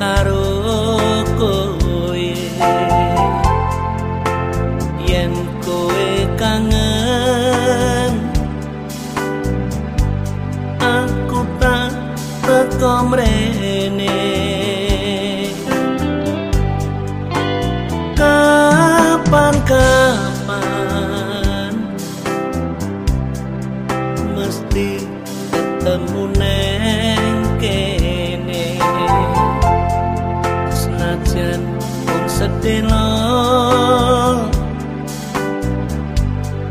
karo kowe. Yen kowe kangen aku tak teko mrene. Kapan kapan mesti ketemu neng sedelo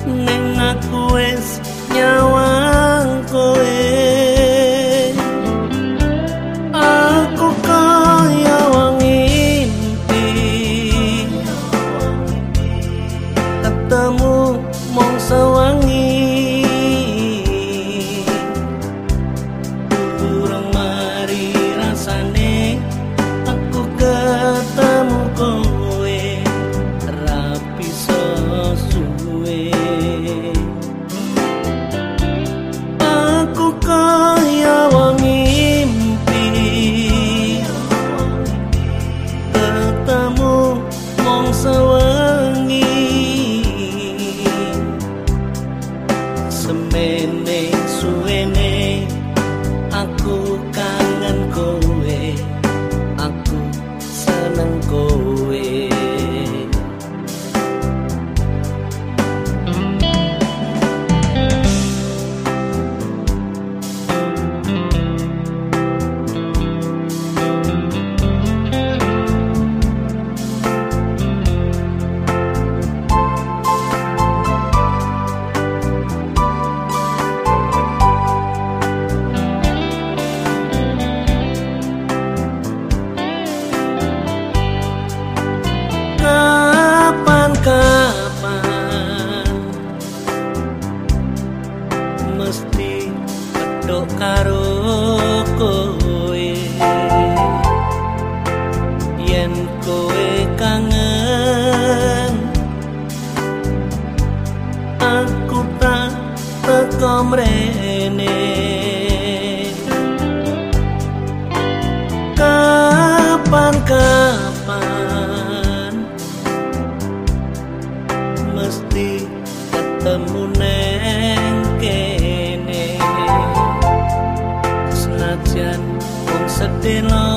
neng aku wis nyawang kowe aku kaya wong impi ketemu mong sewangi karo kowe. Yen kowe kangen aku tak teko mrene. Kapan kapan mesti ketemu neng sedelo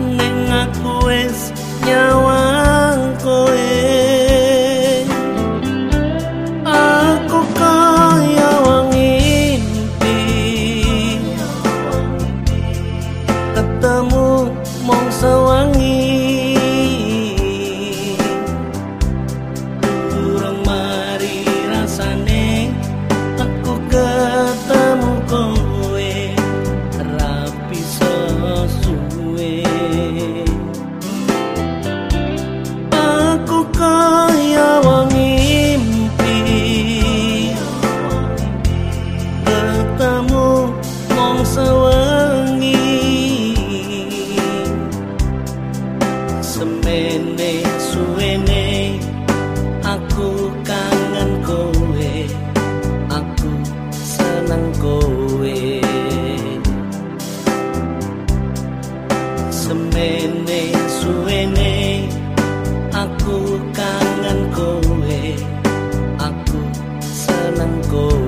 neng aku wis nyawang kowe. Aku kaya wong impi. Ketemu mong sewangi kangen kowe aku seneng kowe. Semene suene aku kangen kowe aku seneng kowe.